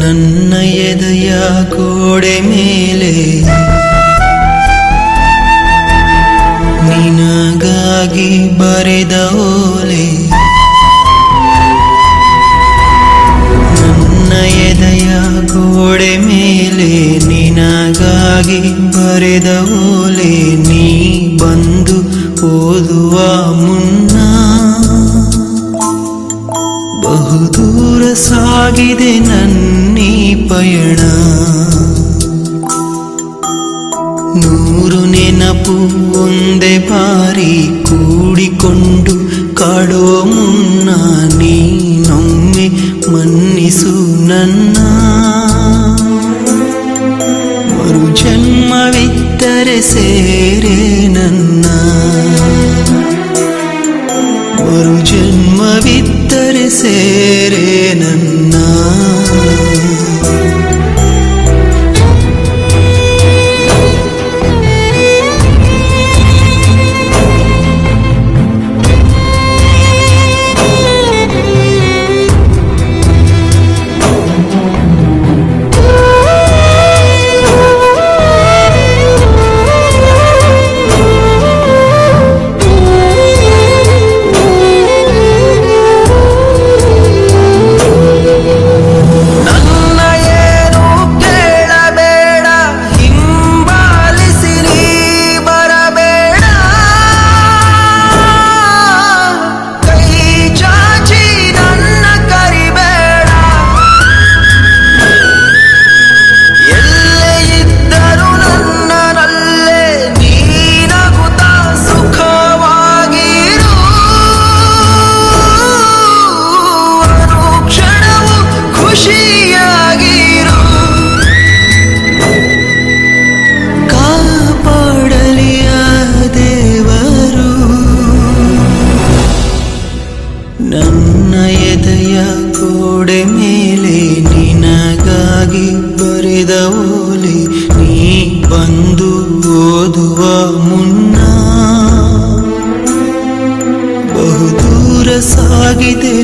ನನ್ನ ಎದೆಯ ಗೋಡೆ ಮೇಲೆ ನಿನಗಾಗಿ ಬರೆದ ಓಲೆ. ನನ್ನ ಎದೆಯ ಗೋಡೆ ಮೇಲೆ ನಿನಗಾಗಿ ಬರೆದ ಓಲೆ, ನೀ ಬಂದು ಓದುವ ಮುನ್ನ ಬಹುದೂರ ಸಾಗಿದೆ ನನ್ನೀ ಪಯಣ ನೂರು ನೆನಪು ಒಂದೇ ಬಾರಿ ಕೂಡಿಕೊಂಡು ಕಾಡೋ ಮುನ್ನ ನೀನೊಮ್ಮೆ ಮನ್ನಿಸು ನನ್ನ. ಮರು ಜನ್ಮವಿದ್ದರೆ ಸೇರೆ ನನ್ನ. ಮರು ಜನ್ಮವಿದ್ದರೆ ಸೇರೆ ಗೋಡೆ ಮೇಲೆ ನಿನಗಾಗಿ ಬರೆದ ಓಲೆ ನೀ ಬಂದು ಓದುವ ಮುನ್ನ. ಬಹುದೂರ ಸಾಗಿದೆ